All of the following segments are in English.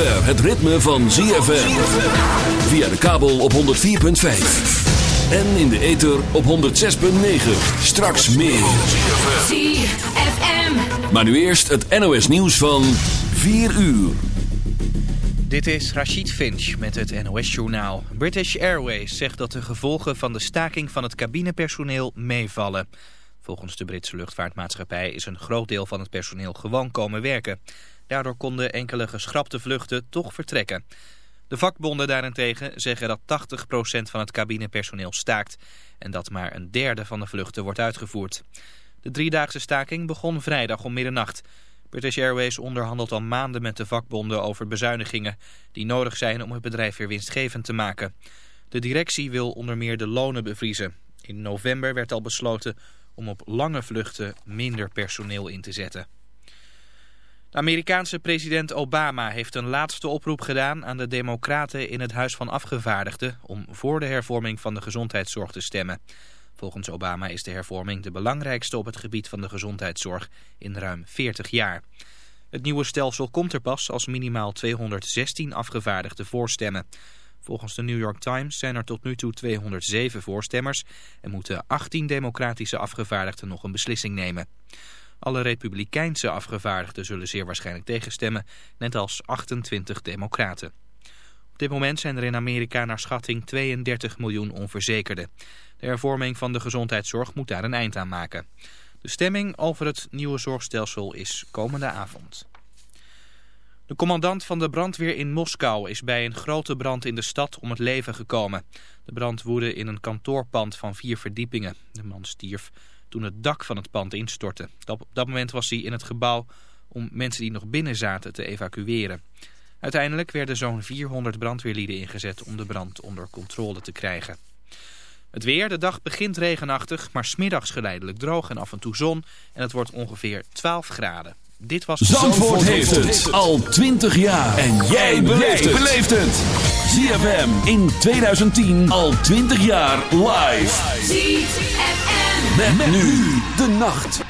zover het ritme van ZFM. Via de kabel op 104.5. En in de ether op 106.9. Straks meer. ZFM. Maar nu eerst het NOS nieuws van 4 uur. Dit is Rachid Finch met het NOS-journaal. British Airways zegt dat de gevolgen van de staking van het cabinepersoneel meevallen. Volgens de Britse luchtvaartmaatschappij is een groot deel van het personeel gewoon komen werken. Daardoor konden enkele geschrapte vluchten toch vertrekken. De vakbonden daarentegen zeggen dat 80% van het cabinepersoneel staakt... en dat maar een derde van de vluchten wordt uitgevoerd. De driedaagse staking begon vrijdag om middernacht... British Airways onderhandelt al maanden met de vakbonden over bezuinigingen die nodig zijn om het bedrijf weer winstgevend te maken. De directie wil onder meer de lonen bevriezen. In november werd al besloten om op lange vluchten minder personeel in te zetten. De Amerikaanse president Obama heeft een laatste oproep gedaan aan de democraten in het Huis van Afgevaardigden om voor de hervorming van de gezondheidszorg te stemmen. Volgens Obama is de hervorming de belangrijkste op het gebied van de gezondheidszorg in ruim 40 jaar. Het nieuwe stelsel komt er pas als minimaal 216 afgevaardigden voorstemmen. Volgens de New York Times zijn er tot nu toe 207 voorstemmers en moeten 18 democratische afgevaardigden nog een beslissing nemen. Alle republikeinse afgevaardigden zullen zeer waarschijnlijk tegenstemmen, net als 28 democraten. Op dit moment zijn er in Amerika naar schatting 32 miljoen onverzekerden. De hervorming van de gezondheidszorg moet daar een eind aan maken. De stemming over het nieuwe zorgstelsel is komende avond. De commandant van de brandweer in Moskou is bij een grote brand in de stad om het leven gekomen. De brand woedde in een kantoorpand van vier verdiepingen. De man stierf toen het dak van het pand instortte. Op dat moment was hij in het gebouw om mensen die nog binnen zaten te evacueren. Uiteindelijk werden zo'n 400 brandweerlieden ingezet om de brand onder controle te krijgen. Het weer, de dag begint regenachtig, maar smiddags geleidelijk droog en af en toe zon. En het wordt ongeveer 12 graden. Dit was Zandvoort heeft het al 20 jaar. En jij beleeft het. ZFM in 2010 al 20 jaar live. ZFM. Met, nu de nacht.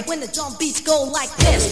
when the drum beats go like this.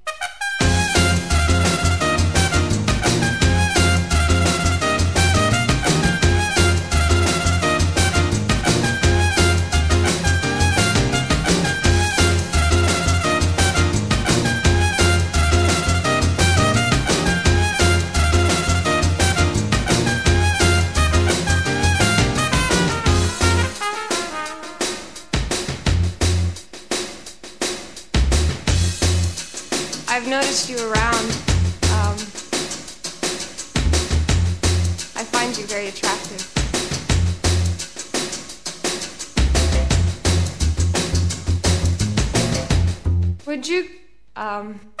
um,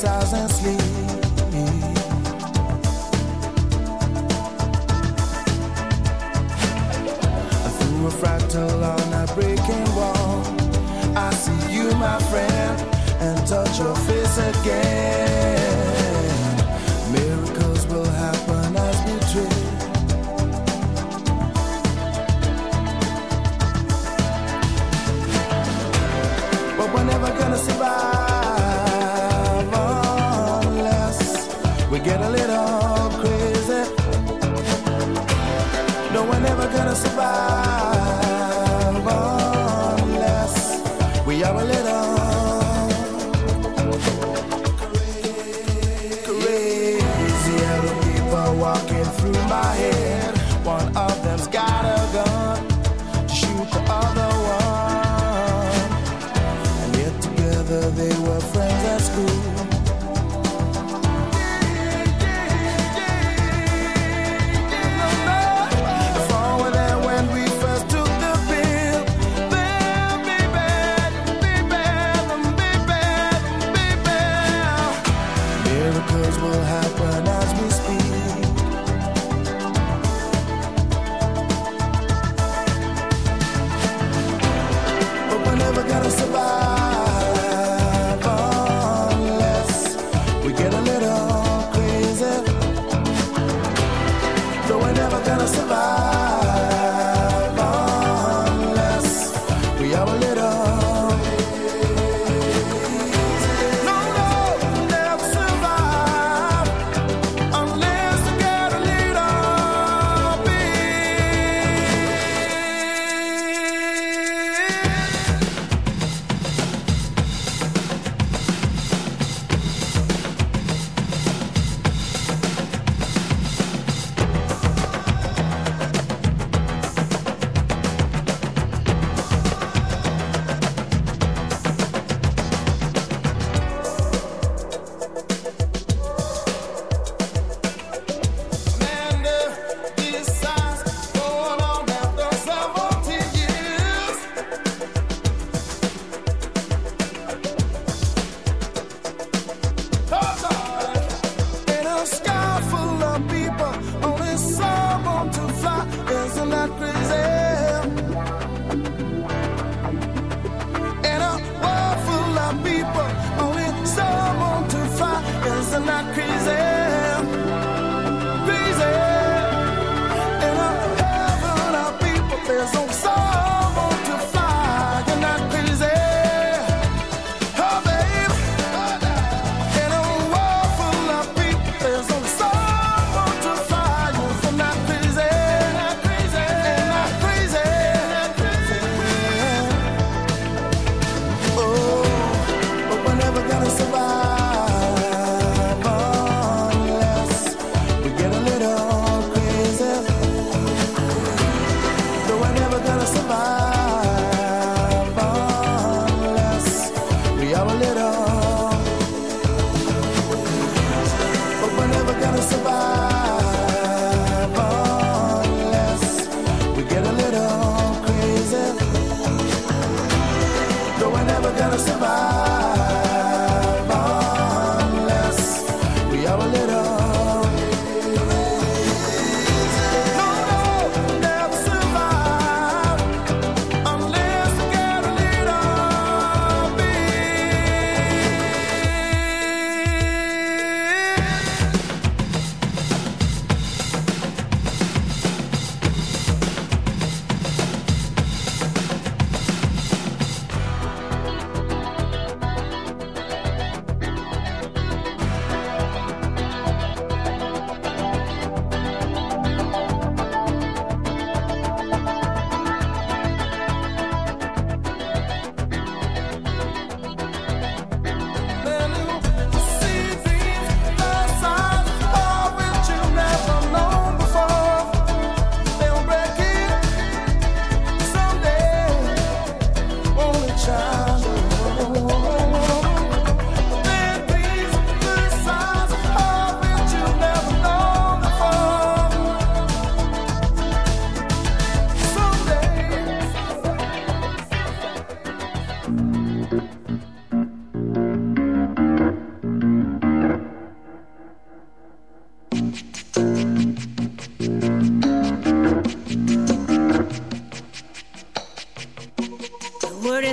criticize and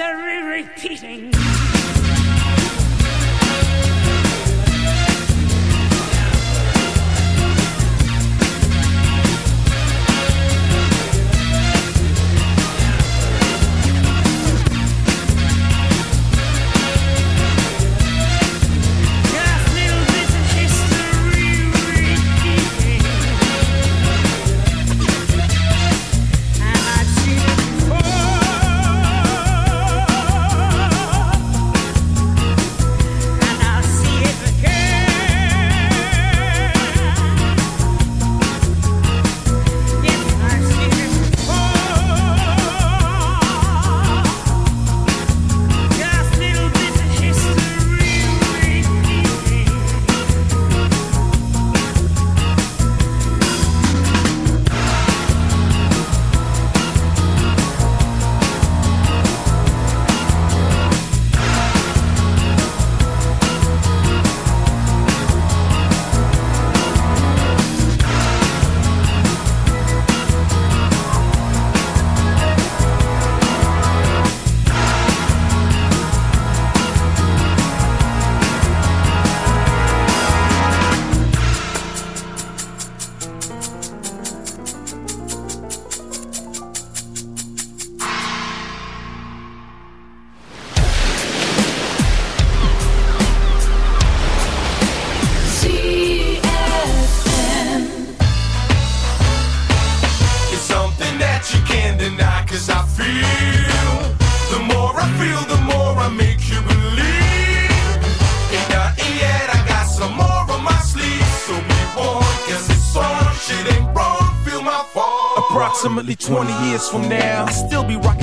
History repeating. 20 years from now, I'll still be rocking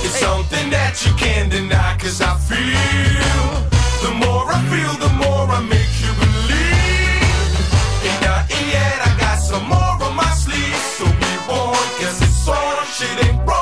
It's something that you can't deny, cause I feel. The more I feel, the more I make you believe. Ain't nothing yet, I got some more on my sleeve. So be warned, cause it's on, shit ain't wrong,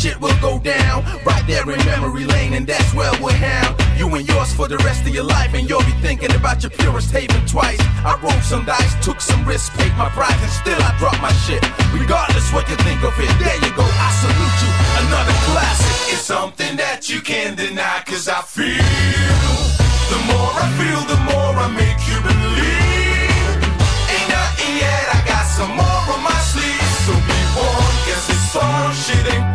shit will go down right there in memory lane, and that's where we'll have you and yours for the rest of your life. And you'll be thinking about your purest haven twice. I rolled some dice, took some risks, paid my price, and still I dropped my shit. Regardless what you think of it, there you go. I salute you. Another classic. It's something that you can't deny, cause I feel. The more I feel, the more I make you believe. Ain't nothing yet, I got some more on my sleeve. So be warned, cause it's on, shit ain't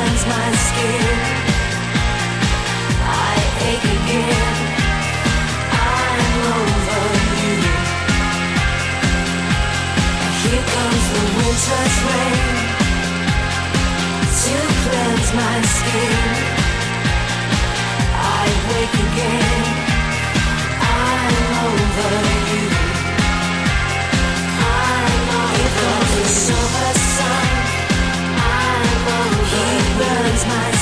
burns my skin. I ache again. I'm over you. Here comes the winter's rain to cleanse my skin. I wake again. I'm over you. I'm over. Here comes the summer sun.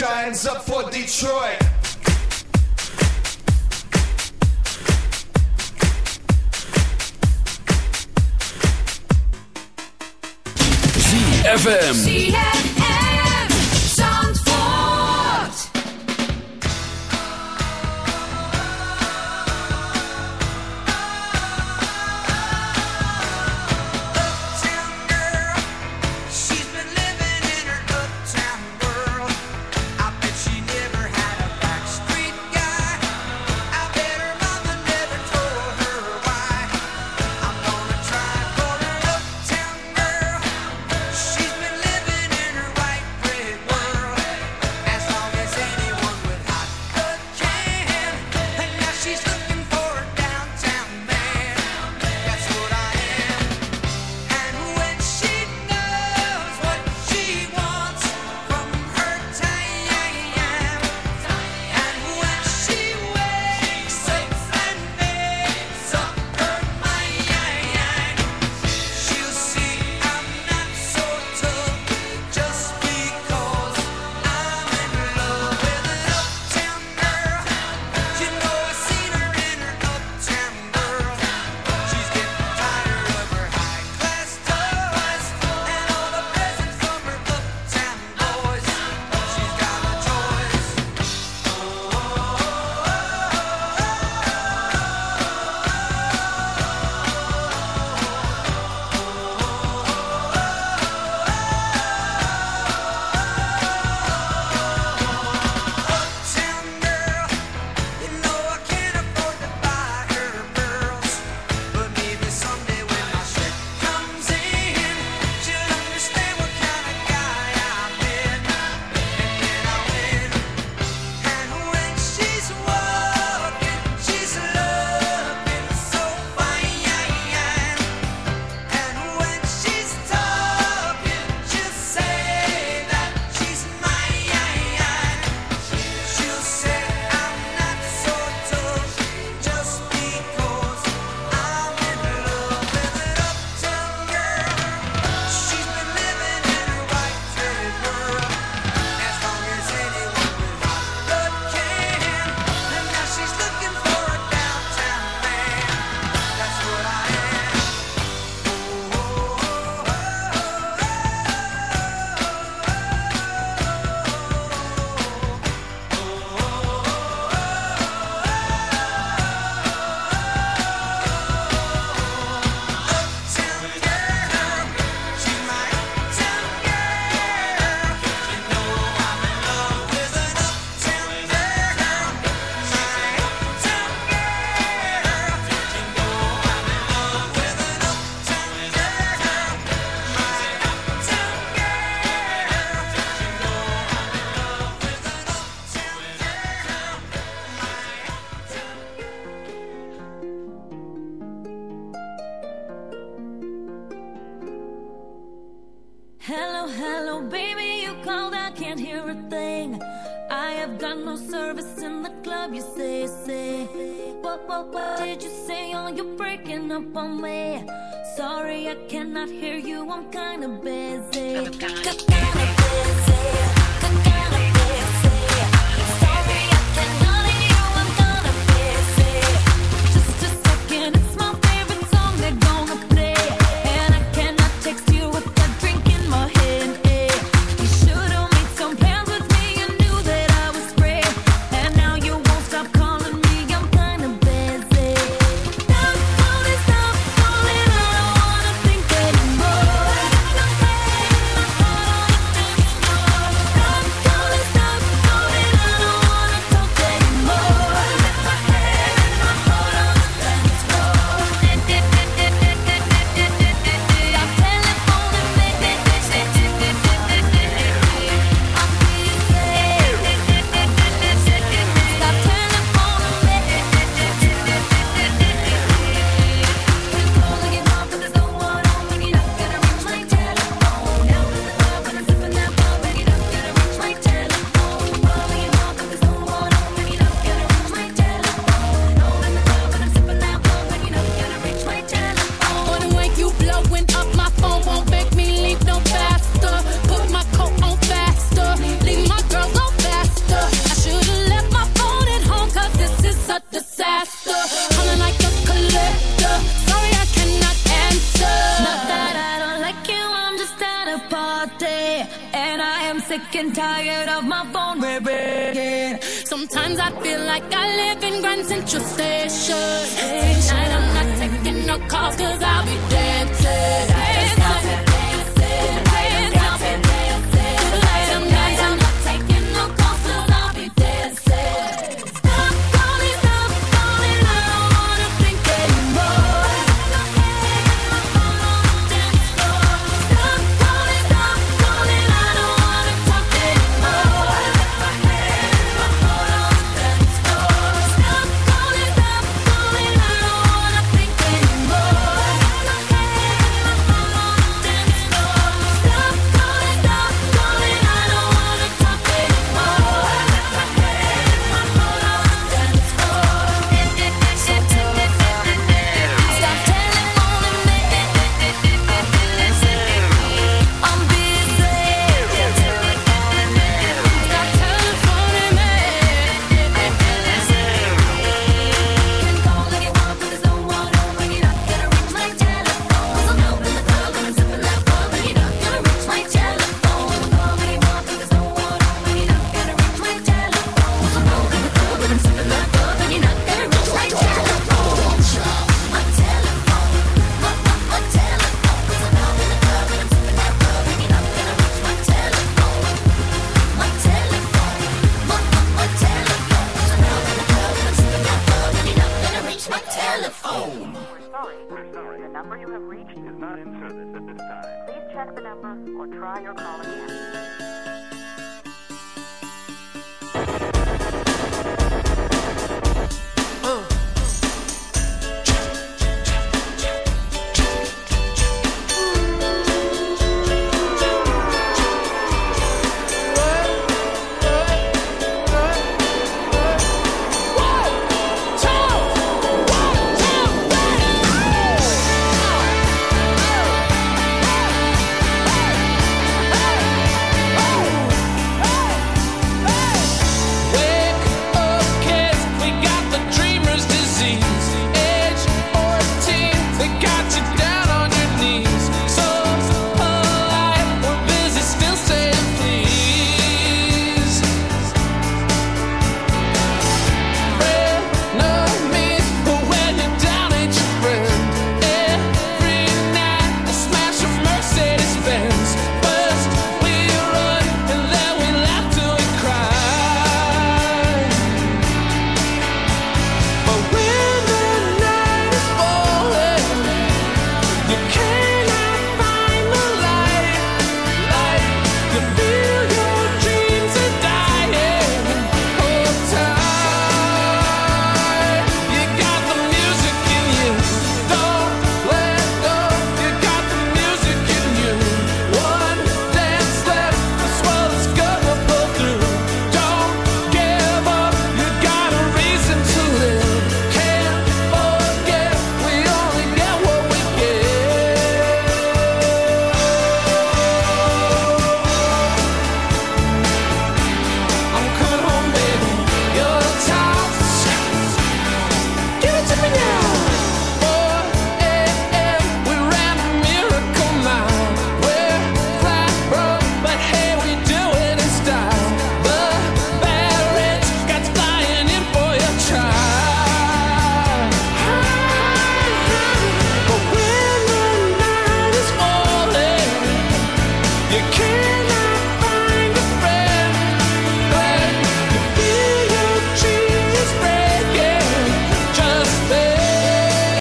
Giants up for Detroit. ZFM.